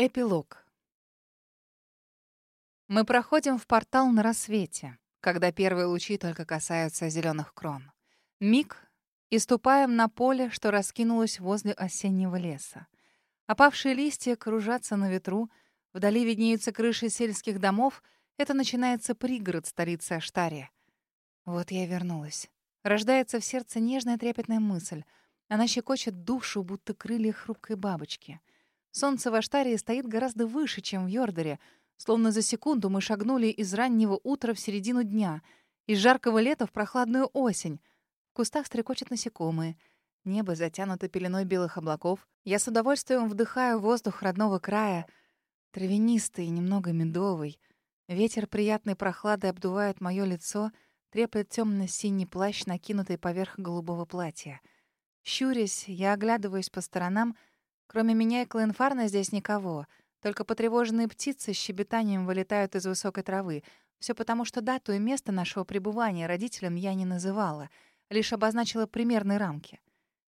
Эпилог. Мы проходим в портал на рассвете, когда первые лучи только касаются зеленых крон. Миг, и ступаем на поле, что раскинулось возле осеннего леса. Опавшие листья кружатся на ветру, вдали виднеются крыши сельских домов. Это начинается пригород столицы Аштария. Вот я вернулась. Рождается в сердце нежная трепетная мысль. Она щекочет душу, будто крылья хрупкой бабочки — Солнце в Аштарии стоит гораздо выше, чем в Йордаре. Словно за секунду мы шагнули из раннего утра в середину дня, из жаркого лета в прохладную осень. В кустах стрекочут насекомые. Небо затянуто пеленой белых облаков. Я с удовольствием вдыхаю воздух родного края. Травянистый и немного медовый. Ветер приятной прохладой обдувает мое лицо, треплет темно-синий плащ, накинутый поверх голубого платья. Щурясь, я оглядываюсь по сторонам — Кроме меня и Клоенфарна здесь никого. Только потревоженные птицы с щебетанием вылетают из высокой травы. Все потому, что дату и место нашего пребывания родителям я не называла, лишь обозначила примерные рамки.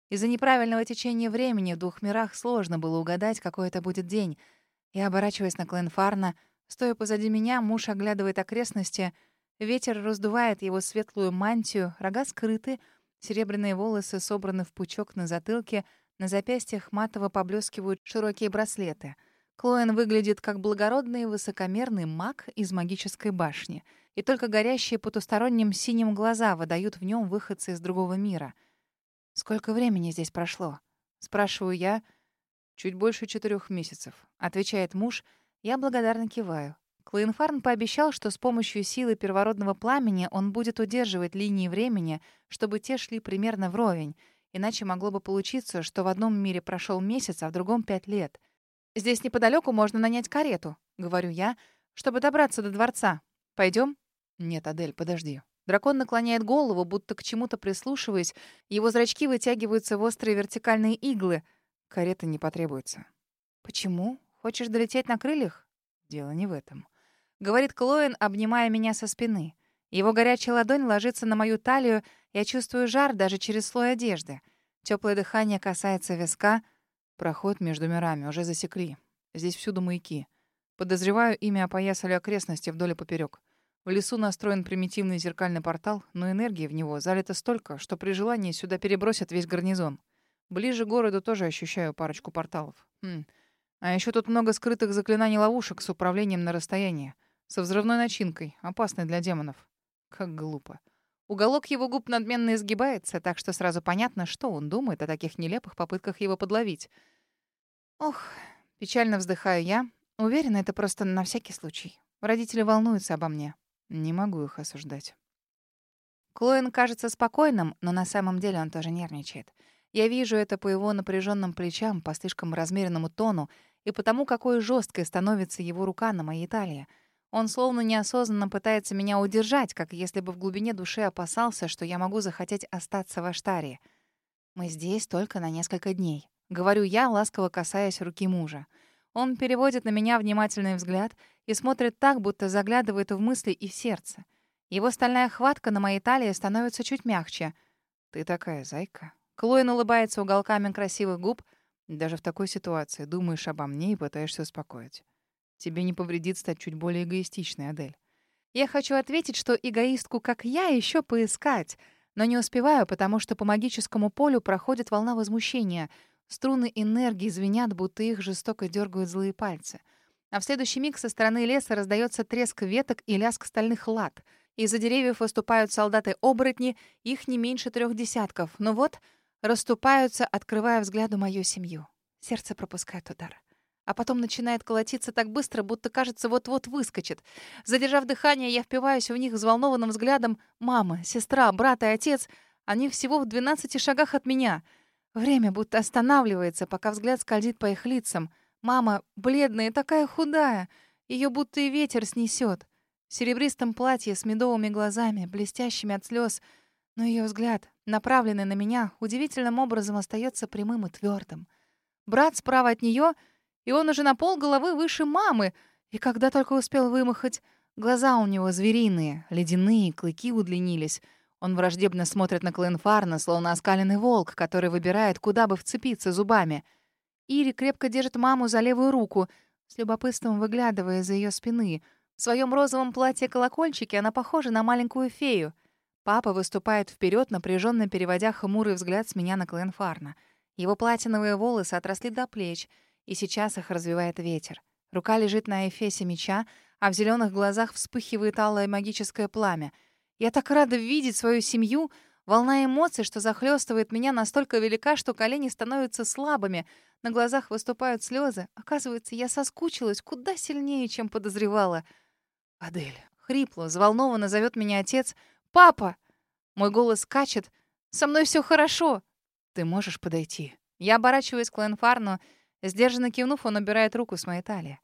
Из-за неправильного течения времени в двух мирах сложно было угадать, какой это будет день. Я оборачиваясь на Клоенфарна, стоя позади меня, муж оглядывает окрестности. Ветер раздувает его светлую мантию, рога скрыты, серебряные волосы собраны в пучок на затылке — на запястьях матово поблескивают широкие браслеты. Клоэн выглядит как благородный высокомерный маг из магической башни. И только горящие потусторонним синим глаза выдают в нем выходцы из другого мира. «Сколько времени здесь прошло?» Спрашиваю я. «Чуть больше четырех месяцев», — отвечает муж. Я благодарно киваю. Клоенфарн пообещал, что с помощью силы первородного пламени он будет удерживать линии времени, чтобы те шли примерно вровень — Иначе могло бы получиться, что в одном мире прошел месяц, а в другом — пять лет. «Здесь неподалеку можно нанять карету», — говорю я, «чтобы добраться до дворца. Пойдем? «Нет, Адель, подожди». Дракон наклоняет голову, будто к чему-то прислушиваясь. Его зрачки вытягиваются в острые вертикальные иглы. Карета не потребуется. «Почему? Хочешь долететь на крыльях?» «Дело не в этом», — говорит Клоен, обнимая меня со спины. Его горячая ладонь ложится на мою талию, я чувствую жар даже через слой одежды. Теплое дыхание касается виска. Проход между мирами уже засекли. Здесь всюду маяки. Подозреваю, ими опоясали окрестности вдоль и поперек. В лесу настроен примитивный зеркальный портал, но энергии в него залито столько, что при желании сюда перебросят весь гарнизон. Ближе к городу тоже ощущаю парочку порталов. Хм. А еще тут много скрытых заклинаний ловушек с управлением на расстоянии. Со взрывной начинкой, опасной для демонов. Как глупо. Уголок его губ надменно изгибается, так что сразу понятно, что он думает о таких нелепых попытках его подловить. Ох, печально вздыхаю я. Уверена, это просто на всякий случай. Родители волнуются обо мне. Не могу их осуждать. Клоен кажется спокойным, но на самом деле он тоже нервничает. Я вижу это по его напряженным плечам, по слишком размеренному тону и потому, какой жесткой становится его рука на моей талии — он словно неосознанно пытается меня удержать, как если бы в глубине души опасался, что я могу захотеть остаться в Аштаре. «Мы здесь только на несколько дней», — говорю я, ласково касаясь руки мужа. Он переводит на меня внимательный взгляд и смотрит так, будто заглядывает в мысли и в сердце. Его стальная хватка на моей талии становится чуть мягче. «Ты такая зайка». Клоин улыбается уголками красивых губ. Даже в такой ситуации думаешь обо мне и пытаешься успокоить. Тебе не повредит стать чуть более эгоистичной, Адель. Я хочу ответить, что эгоистку, как я, еще поискать, но не успеваю, потому что по магическому полю проходит волна возмущения. Струны энергии звенят, будто их жестоко дергают злые пальцы. А в следующий миг со стороны леса раздается треск веток и лязг стальных лад. Из-за деревьев выступают солдаты-оборотни, их не меньше трех десятков. Но вот расступаются, открывая взгляду мою семью. Сердце пропускает удар а потом начинает колотиться так быстро, будто, кажется, вот-вот выскочит. Задержав дыхание, я впиваюсь в них взволнованным взглядом. Мама, сестра, брат и отец, они всего в двенадцати шагах от меня. Время будто останавливается, пока взгляд скользит по их лицам. Мама бледная такая худая. Ее будто и ветер снесет. В серебристом платье с медовыми глазами, блестящими от слез, но ее взгляд, направленный на меня, удивительным образом остается прямым и твердым. Брат справа от нее — и он уже на пол головы выше мамы. И когда только успел вымахать, глаза у него звериные, ледяные, клыки удлинились. Он враждебно смотрит на Кленфарна, словно оскаленный волк, который выбирает, куда бы вцепиться зубами. Ири крепко держит маму за левую руку. с любопытством выглядывая из-за ее спины. В своем розовом платье-колокольчике она похожа на маленькую фею. Папа выступает вперед, напряженно переводя хмурый взгляд с меня на Кленфарна. Его платиновые волосы отросли до плеч, и сейчас их развивает ветер. Рука лежит на эфесе меча, а в зеленых глазах вспыхивает алое магическое пламя. Я так рада видеть свою семью. Волна эмоций, что захлестывает меня, настолько велика, что колени становятся слабыми. На глазах выступают слезы. Оказывается, я соскучилась куда сильнее, чем подозревала. «Адель!» — хрипло, взволнованно зовет меня отец. «Папа!» Мой голос скачет. «Со мной все хорошо!» «Ты можешь подойти?» Я оборачиваюсь к Ленфарну. Сдержанно кивнув, он убирает руку с моей талии.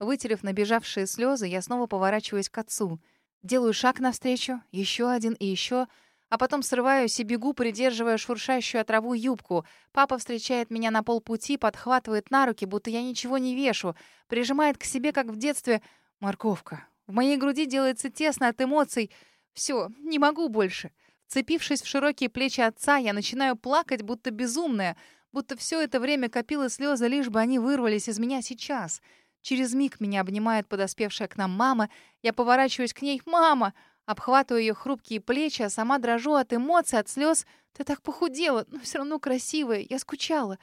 Вытерев набежавшие слезы, я снова поворачиваюсь к отцу. Делаю шаг навстречу, еще один и еще, а потом срываюсь и бегу, придерживая шуршащую от траву юбку. Папа встречает меня на полпути, подхватывает на руки, будто я ничего не вешу, прижимает к себе, как в детстве, морковка. В моей груди делается тесно от эмоций. Все, не могу больше. Вцепившись в широкие плечи отца, я начинаю плакать, будто безумная, будто все это время копила слезы, лишь бы они вырвались из меня сейчас — Через миг меня обнимает подоспевшая к нам мама. Я поворачиваюсь к ней. «Мама!» Обхватываю ее хрупкие плечи, а сама дрожу от эмоций, от слез. «Ты так похудела, но все равно красивая. Я скучала».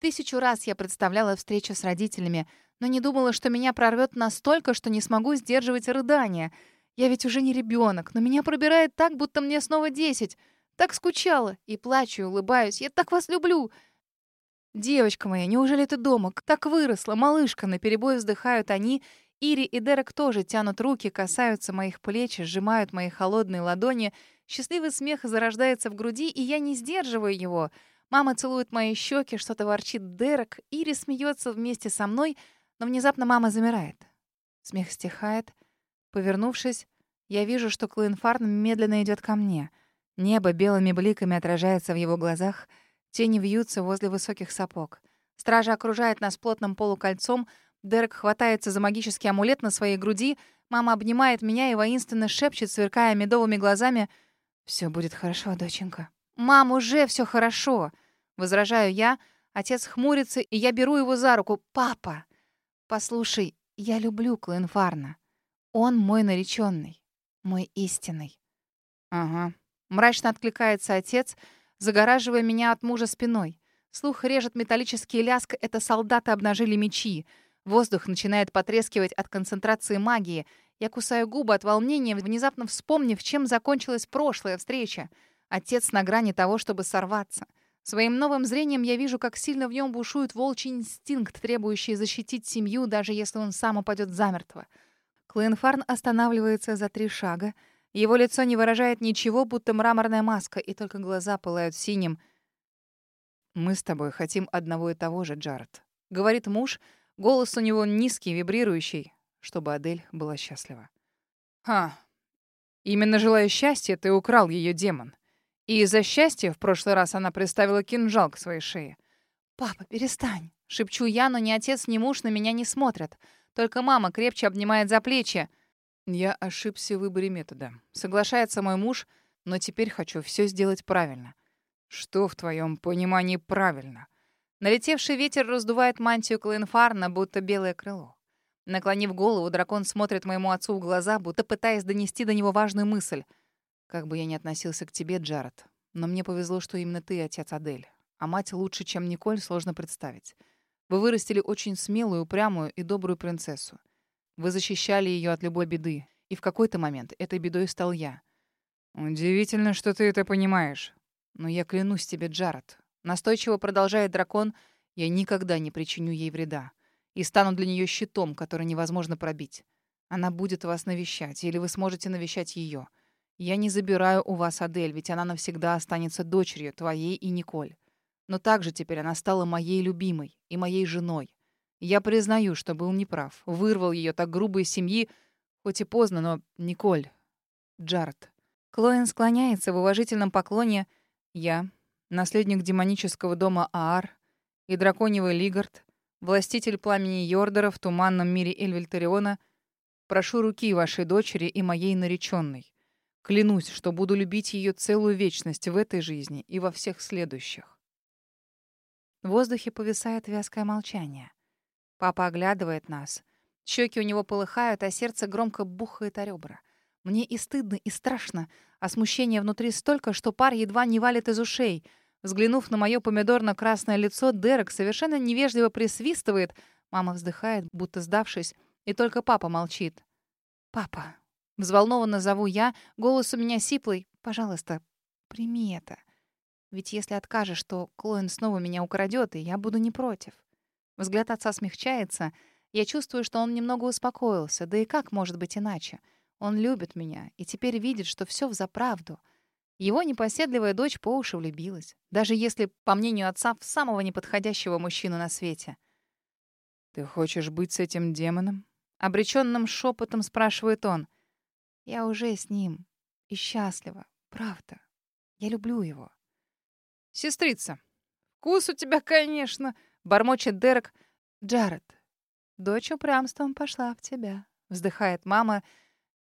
Тысячу раз я представляла встречу с родителями, но не думала, что меня прорвет настолько, что не смогу сдерживать рыдания. Я ведь уже не ребенок, но меня пробирает так, будто мне снова десять. Так скучала. И плачу, и улыбаюсь. Я так вас люблю. «Девочка моя, неужели ты дома? Так выросла, малышка!» Наперебой вздыхают они. Ири и Дерек тоже тянут руки, касаются моих плеч, сжимают мои холодные ладони. Счастливый смех зарождается в груди, и я не сдерживаю его. Мама целует мои щеки, что-то ворчит Дерек. Ири смеется вместе со мной, но внезапно мама замирает. Смех стихает. Повернувшись, я вижу, что Клоенфарн медленно идет ко мне. Небо белыми бликами отражается в его глазах — Тени вьются возле высоких сапог. Стража окружает нас плотным полукольцом. Дерек хватается за магический амулет на своей груди. Мама обнимает меня и воинственно шепчет, сверкая медовыми глазами. «Все будет хорошо, доченька». «Мам, уже все хорошо!» Возражаю я. Отец хмурится, и я беру его за руку. «Папа! Послушай, я люблю Клоенфарна. Он мой нареченный, мой истинный». «Ага». Мрачно откликается отец — загораживая меня от мужа спиной. Слух режет металлический ляск, это солдаты обнажили мечи. Воздух начинает потрескивать от концентрации магии. Я кусаю губы от волнения, внезапно вспомнив, чем закончилась прошлая встреча. Отец на грани того, чтобы сорваться. Своим новым зрением я вижу, как сильно в нем бушует волчий инстинкт, требующий защитить семью, даже если он сам упадет замертво. Клоенфарн останавливается за три шага — его лицо не выражает ничего, будто мраморная маска, и только глаза пылают синим. «Мы с тобой хотим одного и того же, Джаред», — говорит муж. Голос у него низкий, вибрирующий, чтобы Адель была счастлива. «Ха, именно желая счастья, ты украл ее демон. И из-за счастья в прошлый раз она приставила кинжал к своей шее». «Папа, перестань!» — шепчу я, но ни отец, ни муж на меня не смотрят. Только мама крепче обнимает за плечи. Я ошибся в выборе метода. Соглашается мой муж, но теперь хочу все сделать правильно. Что в твоем понимании правильно? Налетевший ветер раздувает мантию Клоенфарна, будто белое крыло. Наклонив голову, дракон смотрит моему отцу в глаза, будто пытаясь донести до него важную мысль. Как бы я ни относился к тебе, Джаред, но мне повезло, что именно ты отец Адель. А мать лучше, чем Николь, сложно представить. Вы вырастили очень смелую, упрямую и добрую принцессу. Вы защищали ее от любой беды. И в какой-то момент этой бедой стал я. Удивительно, что ты это понимаешь. Но я клянусь тебе, Джаред. Настойчиво продолжает дракон, я никогда не причиню ей вреда. И стану для нее щитом, который невозможно пробить. Она будет вас навещать, или вы сможете навещать ее. Я не забираю у вас Адель, ведь она навсегда останется дочерью твоей и Николь. Но также теперь она стала моей любимой и моей женой. Я признаю, что был неправ. Вырвал ее так грубо из семьи, хоть и поздно, но Николь, Джаред. Клоэн склоняется в уважительном поклоне. Я, наследник демонического дома Аар и драконьего Лигард, властитель пламени Йордера в туманном мире Эльвельтариона, прошу руки вашей дочери и моей нареченной. Клянусь, что буду любить ее целую вечность в этой жизни и во всех следующих. В воздухе повисает вязкое молчание. Папа оглядывает нас. Щеки у него полыхают, а сердце громко бухает о ребра. Мне и стыдно, и страшно, а смущения внутри столько, что пар едва не валит из ушей. Взглянув на мое помидорно-красное лицо, Дерек совершенно невежливо присвистывает. Мама вздыхает, будто сдавшись, и только папа молчит. «Папа!» Взволнованно зову я, голос у меня сиплый. «Пожалуйста, прими это. Ведь если откажешь, то Клоин снова меня украдет, и я буду не против». Взгляд отца смягчается. Я чувствую, что он немного успокоился. Да и как может быть иначе? Он любит меня и теперь видит, что все взаправду. Его непоседливая дочь по уши влюбилась. Даже если, по мнению отца, в самого неподходящего мужчину на свете. «Ты хочешь быть с этим демоном?» Обреченным шепотом спрашивает он. «Я уже с ним. И счастлива. Правда. Я люблю его». «Сестрица, вкус у тебя, конечно!» — бормочет Дерек. «Джаред, дочь упрямством пошла в тебя», — вздыхает мама, —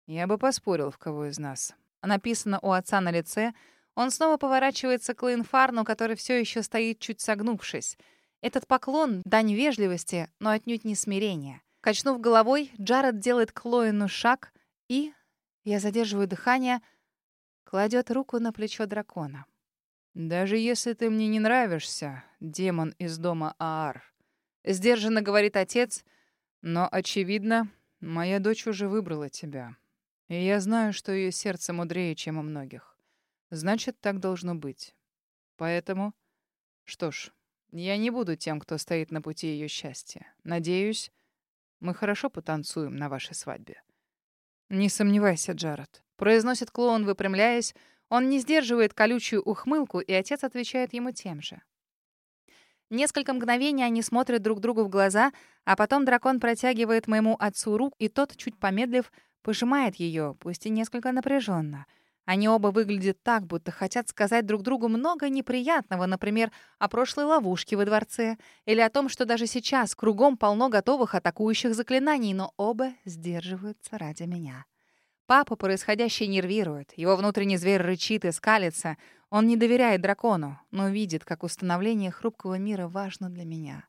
я бы поспорил, в кого из нас. Написано у отца на лице. Он снова поворачивается к Лейнфарну, который все еще стоит, чуть согнувшись. Этот поклон — дань вежливости, но отнюдь не смирения. Качнув головой, Джаред делает к Лоину шаг и... Я задерживаю дыхание, кладет руку на плечо дракона. «Даже если ты мне не нравишься, демон из дома Аар», — сдержанно говорит отец, «но, очевидно, моя дочь уже выбрала тебя. И я знаю, что ее сердце мудрее, чем у многих. Значит, так должно быть. Поэтому... Что ж, я не буду тем, кто стоит на пути ее счастья. Надеюсь, мы хорошо потанцуем на вашей свадьбе. Не сомневайся, Джаред. Произносит клоун, выпрямляясь. Он не сдерживает колючую ухмылку, и отец отвечает ему тем же. Несколько мгновений они смотрят друг другу в глаза, а потом дракон протягивает моему отцу руку, и тот, чуть помедлив, Пожимает ее, пусть и несколько напряженно. Они оба выглядят так, будто хотят сказать друг другу много неприятного, например, о прошлой ловушке во дворце, или о том, что даже сейчас кругом полно готовых атакующих заклинаний, но оба сдерживаются ради меня. Папа происходящее нервирует, его внутренний зверь рычит и скалится. Он не доверяет дракону, но видит, как установление хрупкого мира важно для меня.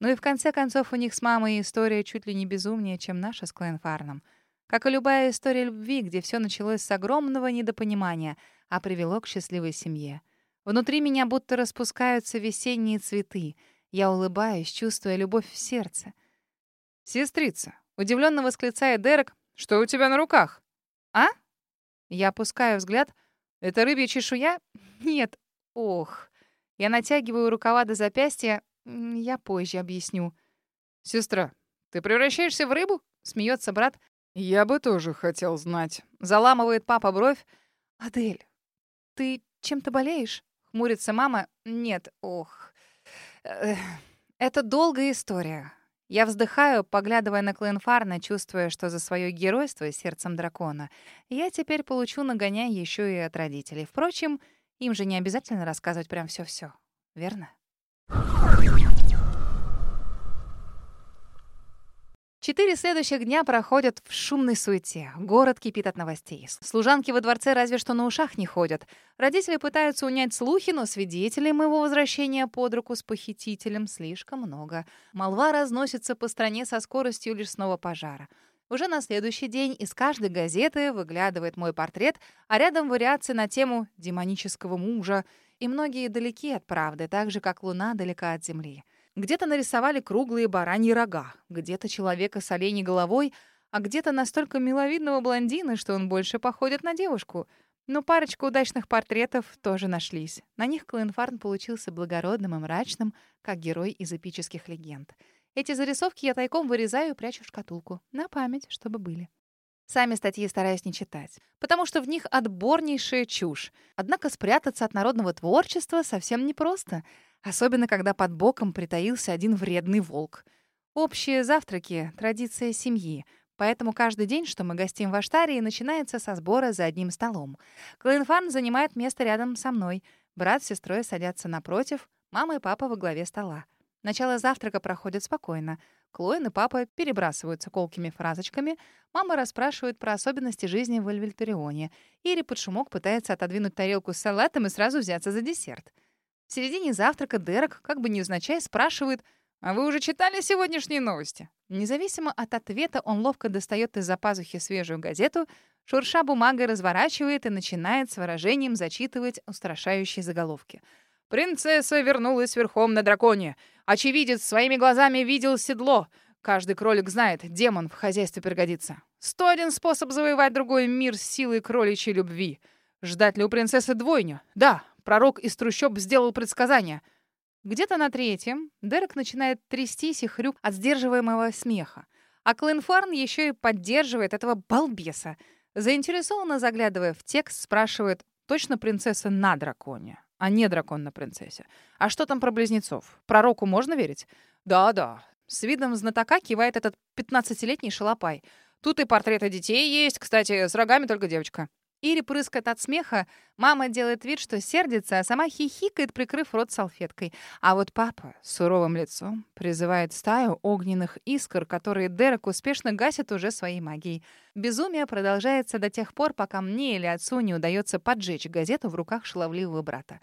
Ну и в конце концов у них с мамой история чуть ли не безумнее, чем наша с Клэнфарном — как и любая история любви, где все началось с огромного недопонимания, а привело к счастливой семье. Внутри меня будто распускаются весенние цветы. Я улыбаюсь, чувствуя любовь в сердце. «Сестрица!» — удивленно восклицает Дерек. «Что у тебя на руках?» «А?» Я опускаю взгляд. «Это рыбья чешуя?» «Нет. Ох». Я натягиваю рукава до запястья. Я позже объясню. «Сестра, ты превращаешься в рыбу?» — смеется брат. «Я бы тоже хотел знать». Заламывает папа бровь. «Адель, ты чем-то болеешь?» Хмурится мама. «Нет, ох. Это долгая история». Я вздыхаю, поглядывая на Кленфарна, чувствуя, что за свое геройство сердцем дракона я теперь получу нагоняй еще и от родителей. Впрочем, им же не обязательно рассказывать прям все-все, верно? Четыре следующих дня проходят в шумной суете. Город кипит от новостей. Служанки во дворце разве что на ушах не ходят. Родители пытаются унять слухи, но свидетелей моего возвращения под руку с похитителем слишком много. Молва разносится по стране со скоростью лесного пожара. Уже на следующий день из каждой газеты выглядывает мой портрет, а рядом вариации на тему демонического мужа. И многие далеки от правды, так же, как луна далека от земли. Где-то нарисовали круглые бараньи рога, где-то человека с оленей головой, а где-то настолько миловидного блондина, что он больше походит на девушку. Но парочку удачных портретов тоже нашлись. На них Клоенфарн получился благородным и мрачным, как герой из эпических легенд. Эти зарисовки я тайком вырезаю и прячу в шкатулку. На память, чтобы были. Сами статьи стараюсь не читать, потому что в них отборнейшая чушь. Однако спрятаться от народного творчества совсем непросто — Особенно, когда под боком притаился один вредный волк. Общие завтраки — традиция семьи, поэтому каждый день, что мы гостим в Аштарии, начинается со сбора за одним столом. Клоенфарн занимает место рядом со мной. Брат с сестрой садятся напротив, мама и папа во главе стола. Начало завтрака проходит спокойно. Клоин и папа перебрасываются колкими фразочками. Мама расспрашивает про особенности жизни в Эльвельторионе. Ири под шумок пытается отодвинуть тарелку с салатом и сразу взяться за десерт. В середине завтрака Дерек, как бы невзначай, спрашивает, А вы уже читали сегодняшние новости?» Независимо от ответа, он ловко достает из-за пазухи свежую газету, шурша бумагой разворачивает и начинает с выражением зачитывать устрашающие заголовки. «Принцесса вернулась верхом на драконе. Очевидец своими глазами видел седло. Каждый кролик знает, демон в хозяйстве пригодится. Сто один способ завоевать другой мир с силой кроличьей любви. Ждать ли у принцессы двойню? Да, пророк из трущоб сделал предсказание. Где-то на третьем Дерек начинает трястись и хрюк от сдерживаемого смеха. А Клинфарн еще и поддерживает этого балбеса. Заинтересованно заглядывая в текст, спрашивает, точно принцесса на драконе, а не дракон на принцессе. А что там про близнецов? Пророку можно верить? Да-да. С видом знатока кивает этот 15-летний шалопай. Тут и портреты детей есть, кстати, с рогами только девочка. Ири прыскает от смеха, мама делает вид, что сердится, а сама хихикает, прикрыв рот салфеткой. А вот папа с суровым лицом призывает стаю огненных искр, которые Дерек успешно гасит уже своей магией. Безумие продолжается до тех пор, пока мне или отцу не удается поджечь газету в руках шаловливого брата.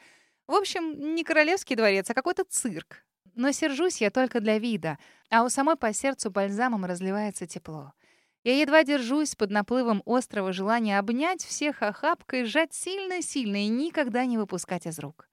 В общем, не королевский дворец, а какой-то цирк. Но сержусь я только для вида, а у самой по сердцу бальзамом разливается тепло. Я едва держусь под наплывом острого желания обнять всех охапкой, сжать сильно-сильно и никогда не выпускать из рук.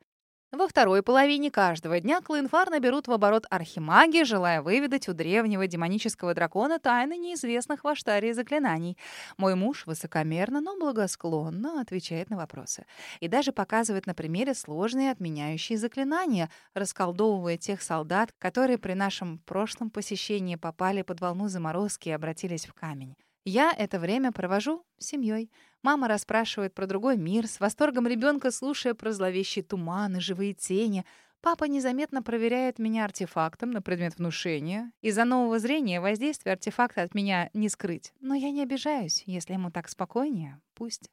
Во второй половине каждого дня Клинфар наберут в оборот архимаги, желая выведать у древнего демонического дракона тайны неизвестных в Аштарии заклинаний. Мой муж высокомерно, но благосклонно отвечает на вопросы. И даже показывает на примере сложные отменяющие заклинания, расколдовывая тех солдат, которые при нашем прошлом посещении попали под волну заморозки и обратились в камень. Я это время провожу с семьей. Мама расспрашивает про другой мир, с восторгом ребенка слушая про зловещие туманы, живые тени. Папа незаметно проверяет меня артефактом на предмет внушения. Из-за нового зрения воздействие артефакта от меня не скрыть. Но я не обижаюсь, если ему так спокойнее, пусть.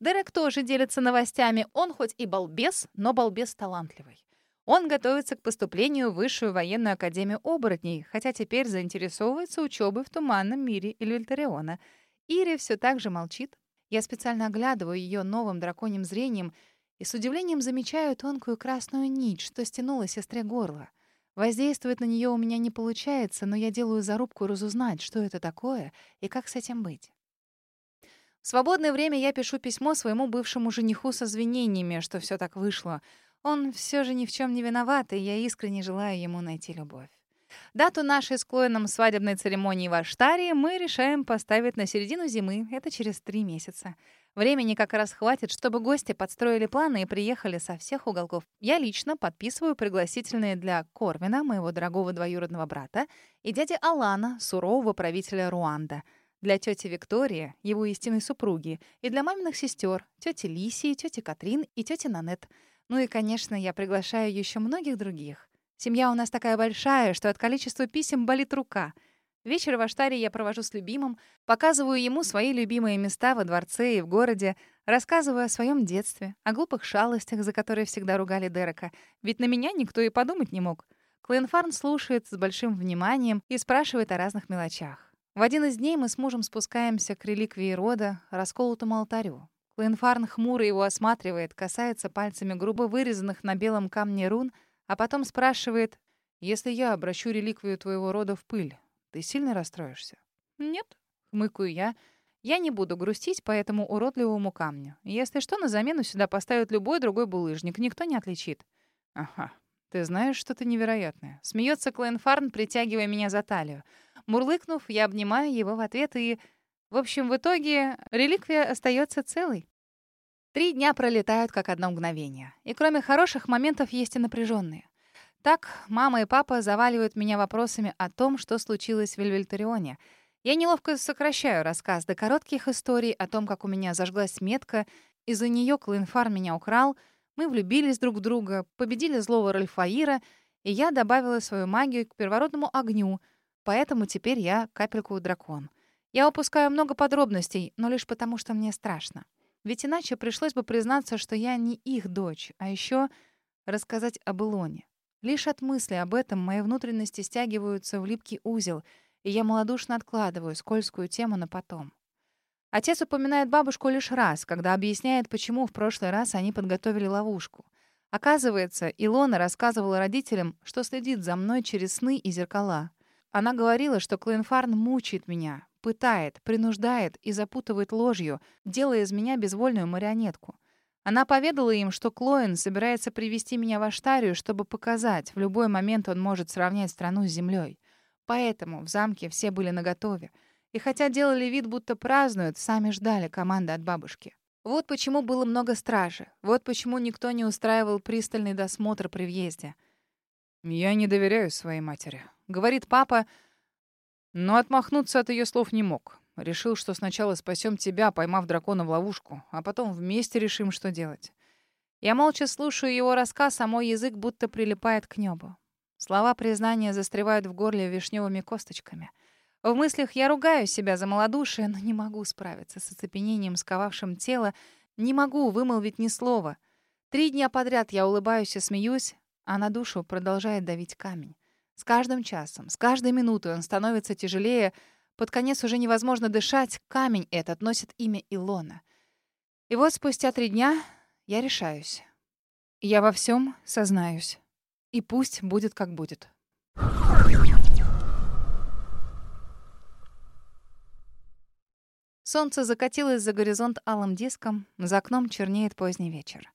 Дерек тоже делится новостями. Он хоть и балбес, но балбес талантливый. Он готовится к поступлению в Высшую военную академию оборотней, хотя теперь заинтересовывается учебой в туманном мире Ильвельтариона. Ири все так же молчит. Я специально оглядываю ее новым драконьим зрением и с удивлением замечаю тонкую красную нить, что стянула сестре горло. Воздействовать на нее у меня не получается, но я делаю зарубку разузнать, что это такое и как с этим быть. В свободное время я пишу письмо своему бывшему жениху со извинениями, что все так вышло — он все же ни в чем не виноват, и я искренне желаю ему найти любовь. Дату нашей с Клоином свадебной церемонии в Аштаре мы решаем поставить на середину зимы. Это через три месяца. Времени как раз хватит, чтобы гости подстроили планы и приехали со всех уголков. Я лично подписываю пригласительные для Корвина, моего дорогого двоюродного брата, и дяди Алана, сурового правителя Руанда, для тети Виктории, его истинной супруги, и для маминых сестер, тети Лисии, тети Катрин и тети Нанет — ну и, конечно, я приглашаю еще многих других. Семья у нас такая большая, что от количества писем болит рука. Вечер в Аштаре я провожу с любимым, показываю ему свои любимые места во дворце и в городе, рассказываю о своем детстве, о глупых шалостях, за которые всегда ругали Дерека, ведь на меня никто и подумать не мог. Клинфарн слушает с большим вниманием и спрашивает о разных мелочах. В один из дней мы с мужем спускаемся к реликвии рода, расколотому алтарю. Клинфарн хмуро его осматривает, касается пальцами грубо вырезанных на белом камне рун, а потом спрашивает, «Если я обращу реликвию твоего рода в пыль, ты сильно расстроишься?» «Нет», — хмыкаю я, «я не буду грустить по этому уродливому камню. Если что, на замену сюда поставят любой другой булыжник, никто не отличит». «Ага, ты знаешь что-то невероятное». Смеется Клинфарн, притягивая меня за талию. Мурлыкнув, я обнимаю его в ответ и... В общем, в итоге реликвия остается целой. Три дня пролетают как одно мгновение. И кроме хороших моментов есть и напряженные. Так, мама и папа заваливают меня вопросами о том, что случилось в Вильвельтарионе. Я неловко сокращаю рассказ до коротких историй о том, как у меня зажглась метка, из-за нее Клинфар меня украл, мы влюбились друг в друга, победили злого Ральфаира, и я добавила свою магию к первородному огню, поэтому теперь я капельку дракон. Я упускаю много подробностей, но лишь потому, что мне страшно. Ведь иначе пришлось бы признаться, что я не их дочь, а еще рассказать об Илоне. Лишь от мысли об этом мои внутренности стягиваются в липкий узел, и я малодушно откладываю скользкую тему на потом. Отец упоминает бабушку лишь раз, когда объясняет, почему в прошлый раз они подготовили ловушку. Оказывается, Илона рассказывала родителям, что следит за мной через сны и зеркала. Она говорила, что Клоенфарн мучает меня, пытает, принуждает и запутывает ложью, делая из меня безвольную марионетку. Она поведала им, что Клоен собирается привести меня в Аштарию, чтобы показать, в любой момент он может сравнять страну с землей. Поэтому в замке все были наготове. И хотя делали вид, будто празднуют, сами ждали команды от бабушки. Вот почему было много стражи. Вот почему никто не устраивал пристальный досмотр при въезде. «Я не доверяю своей матери», — говорит папа, но отмахнуться от ее слов не мог. Решил, что сначала спасем тебя, поймав дракона в ловушку, а потом вместе решим, что делать. Я молча слушаю его рассказ, а мой язык будто прилипает к небу. Слова признания застревают в горле вишневыми косточками. В мыслях я ругаю себя за малодушие, но не могу справиться с оцепенением, сковавшим тело, не могу вымолвить ни слова. Три дня подряд я улыбаюсь и смеюсь, а на душу продолжает давить камень. С каждым часом, с каждой минутой он становится тяжелее, под конец уже невозможно дышать, камень этот носит имя Илона. И вот спустя три дня я решаюсь. Я во всем сознаюсь. И пусть будет как будет. Солнце закатилось за горизонт алым диском, за окном чернеет поздний вечер.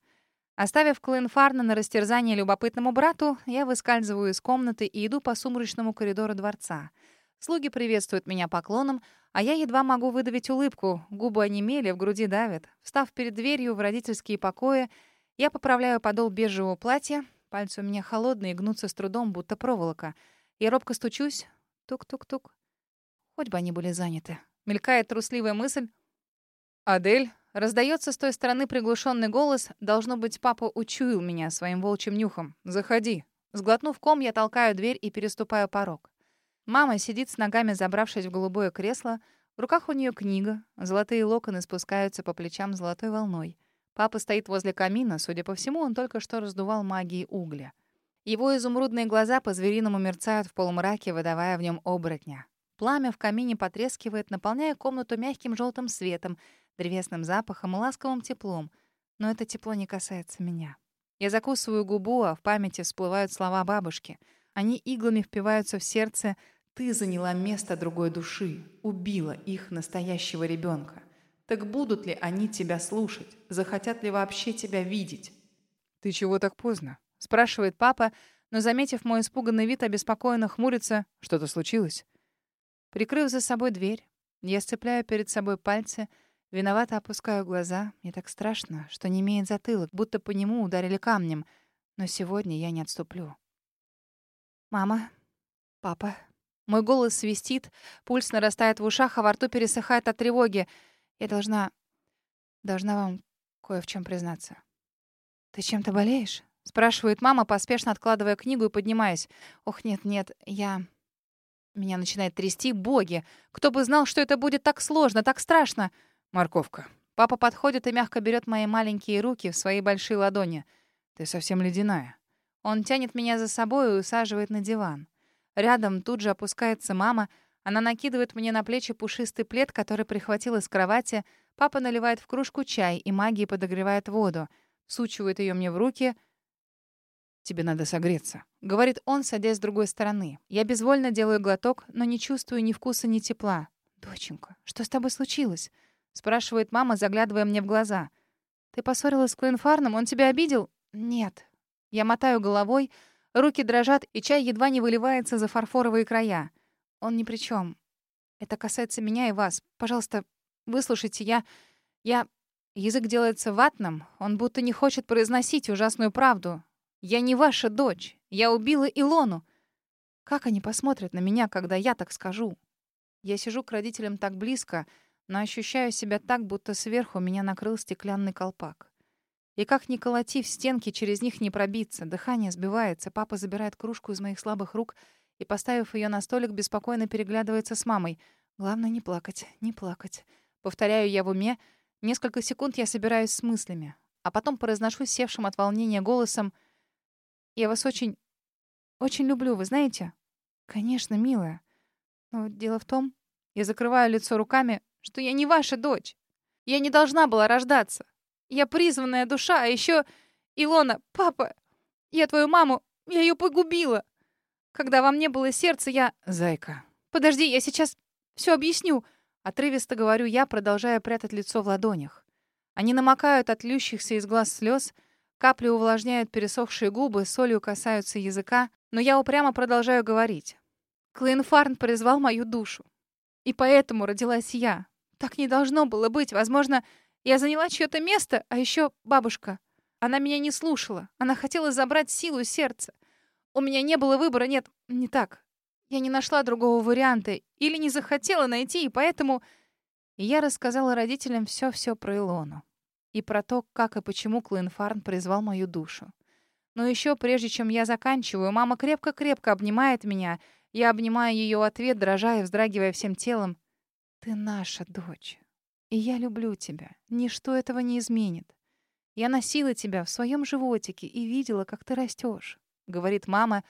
Оставив Клинфарна на растерзание любопытному брату, я выскальзываю из комнаты и иду по сумрачному коридору дворца — Слуги приветствуют меня поклоном, а я едва могу выдавить улыбку, губы онемели, в груди давят. Встав перед дверью в родительские покои, я поправляю подол бежевого платья, пальцы у меня холодные, гнутся с трудом, будто проволока. Я робко стучусь. Тук-тук-тук. Хоть бы они были заняты. Мелькает трусливая мысль. «Адель?» Раздается с той стороны приглушенный голос. Должно быть, папа учуял меня своим волчьим нюхом. «Заходи». Сглотнув ком, я толкаю дверь и переступаю порог. Мама сидит с ногами, забравшись в голубое кресло. В руках у нее книга. Золотые локоны спускаются по плечам золотой волной. Папа стоит возле камина. Судя по всему, он только что раздувал магией угля. Его изумрудные глаза по-звериному мерцают в полумраке, выдавая в нем оборотня. Пламя в камине потрескивает, наполняя комнату мягким желтым светом, древесным запахом и ласковым теплом. Но это тепло не касается меня. Я закусываю губу, а в памяти всплывают слова бабушки. Они иглами впиваются в сердце, ты заняла место другой души, убила их настоящего ребенка. Так будут ли они тебя слушать? Захотят ли вообще тебя видеть? «Ты чего так поздно?» — спрашивает папа, но, заметив мой испуганный вид, обеспокоенно хмурится. «Что-то случилось?» Прикрыв за собой дверь, я сцепляю перед собой пальцы, виновато опускаю глаза. Мне так страшно, что не имеет затылок, будто по нему ударили камнем. Но сегодня я не отступлю. «Мама, папа, мой голос свистит, пульс нарастает в ушах, а во рту пересыхает от тревоги. Я должна... должна вам кое в чем признаться. «Ты чем-то болеешь?» — спрашивает мама, поспешно откладывая книгу и поднимаясь. «Ох, нет-нет, я...» Меня начинает трясти. Боги! Кто бы знал, что это будет так сложно, так страшно! Морковка. Папа подходит и мягко берет мои маленькие руки в свои большие ладони. Ты совсем ледяная. Он тянет меня за собой и усаживает на диван. Рядом тут же опускается мама. Она накидывает мне на плечи пушистый плед, который прихватила с кровати. Папа наливает в кружку чай, и магией подогревает воду. Сучивает ее мне в руки. «Тебе надо согреться», — говорит он, садясь с другой стороны. Я безвольно делаю глоток, но не чувствую ни вкуса, ни тепла. «Доченька, что с тобой случилось?» — спрашивает мама, заглядывая мне в глаза. «Ты поссорилась с Клоенфарном? Он тебя обидел?» «Нет». Я мотаю головой, — Руки дрожат, и чай едва не выливается за фарфоровые края. Он ни при чем. Это касается меня и вас. Пожалуйста, выслушайте, я... Я... Язык делается ватным, он будто не хочет произносить ужасную правду. Я не ваша дочь. Я убила Илону. Как они посмотрят на меня, когда я так скажу? Я сижу к родителям так близко, но ощущаю себя так, будто сверху меня накрыл стеклянный колпак. И как ни колоти в стенки, через них не пробиться. Дыхание сбивается. Папа забирает кружку из моих слабых рук и, поставив ее на столик, беспокойно переглядывается с мамой. Главное не плакать, не плакать. Повторяю я в уме. Несколько секунд я собираюсь с мыслями, а потом произношу севшим от волнения голосом: "Я вас очень очень люблю, вы знаете?" "Конечно, милая. Но дело в том, я закрываю лицо руками, что я не ваша дочь. Я не должна была рождаться. Я призванная душа, а еще Илона, папа, я твою маму, я ее погубила. Когда во мне было сердце, я... Зайка. Подожди, я сейчас все объясню. Отрывисто говорю я, продолжая прятать лицо в ладонях. Они намокают от льющихся из глаз слез, капли увлажняют пересохшие губы, солью касаются языка, но я упрямо продолжаю говорить. Клейнфарн призвал мою душу. И поэтому родилась я. Так не должно было быть. Возможно, я заняла чье-то место, а еще бабушка. Она меня не слушала. Она хотела забрать силу сердца. У меня не было выбора. Нет, не так. Я не нашла другого варианта. Или не захотела найти, и поэтому... И я рассказала родителям все-все про Илону. И про то, как и почему Клинфарн призвал мою душу. Но еще прежде чем я заканчиваю, мама крепко-крепко обнимает меня. Я обнимаю ее ответ, дрожа и вздрагивая всем телом. «Ты наша дочь. И я люблю тебя. Ничто этого не изменит. Я носила тебя в своем животике и видела, как ты растешь, говорит мама.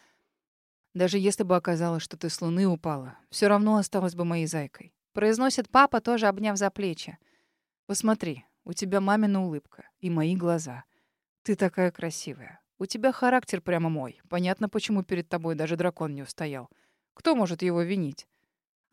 Даже если бы оказалось, что ты с луны упала, все равно осталась бы моей зайкой. Произносит папа, тоже обняв за плечи. Посмотри, у тебя мамина улыбка и мои глаза. Ты такая красивая. У тебя характер прямо мой. Понятно, почему перед тобой даже дракон не устоял. Кто может его винить?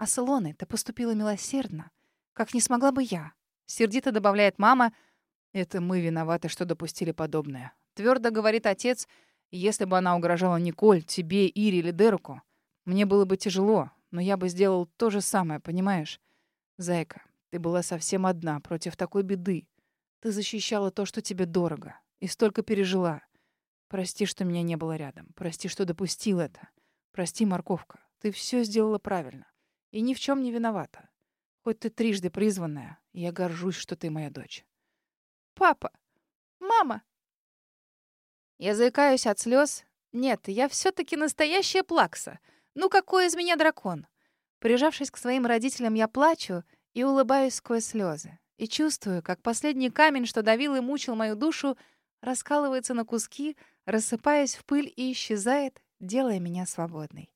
А с Илоной ты поступила милосердно, как не смогла бы я. Сердито добавляет мама — это мы виноваты, что допустили подобное. Твердо говорит отец, если бы она угрожала Николь, тебе, Ире или Деруку, мне было бы тяжело, но я бы сделал то же самое, понимаешь? Зайка, ты была совсем одна против такой беды. Ты защищала то, что тебе дорого, и столько пережила. Прости, что меня не было рядом. Прости, что допустил это. Прости, морковка. Ты все сделала правильно. И ни в чем не виновата. Хоть ты трижды призванная, я горжусь, что ты моя дочь. Папа! Мама!» Я заикаюсь от слез. Нет, я все таки настоящая плакса. Ну какой из меня дракон? Прижавшись к своим родителям, я плачу и улыбаюсь сквозь слезы. И чувствую, как последний камень, что давил и мучил мою душу, раскалывается на куски, рассыпаясь в пыль и исчезает, делая меня свободной.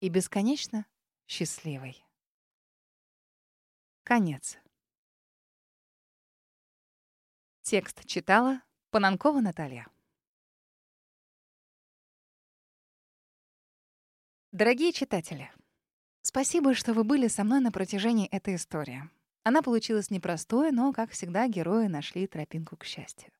И бесконечно счастливой. Конец. Текст читала Пананкова Наталья. Дорогие читатели, спасибо, что вы были со мной на протяжении этой истории. Она получилась непростой, но, как всегда, герои нашли тропинку к счастью.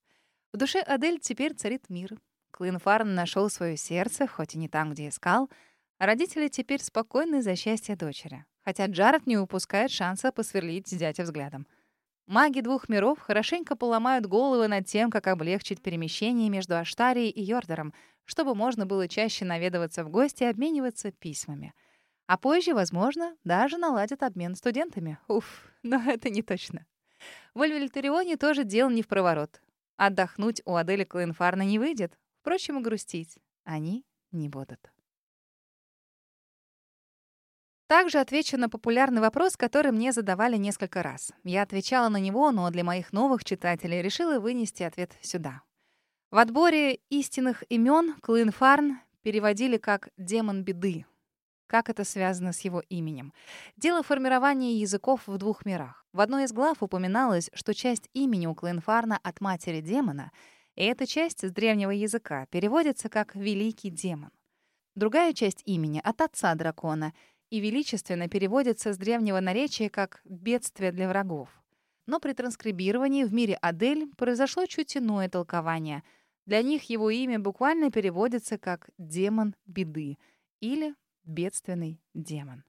В душе Адель теперь царит мир. Клин Фарн нашел свое сердце, хоть и не там, где искал, родители теперь спокойны за счастье дочери. Хотя Джаред не упускает шанса посверлить зятя взглядом. Маги двух миров хорошенько поломают головы над тем, как облегчить перемещение между Аштарией и Йордером, чтобы можно было чаще наведываться в гости и обмениваться письмами. А позже, возможно, даже наладят обмен студентами. Уф, но это не точно. В Эльвильтерионе тоже дел не в проворот. Отдохнуть у Адели Клоенфарна не выйдет. Впрочем, и грустить они не будут. Также отвечу на популярный вопрос, который мне задавали несколько раз. Я отвечала на него, но для моих новых читателей решила вынести ответ сюда. В отборе истинных имен Клинфарн переводили как «демон беды». Как это связано с его именем? Дело формирования языков в двух мирах. В одной из глав упоминалось, что часть имени у Клинфарна от матери демона, и эта часть с древнего языка переводится как «великий демон». Другая часть имени от отца дракона — и величественно переводится с древнего наречия как «бедствие для врагов». Но при транскрибировании в мире Адель произошло чуть иное толкование. Для них его имя буквально переводится как «демон беды» или «бедственный демон».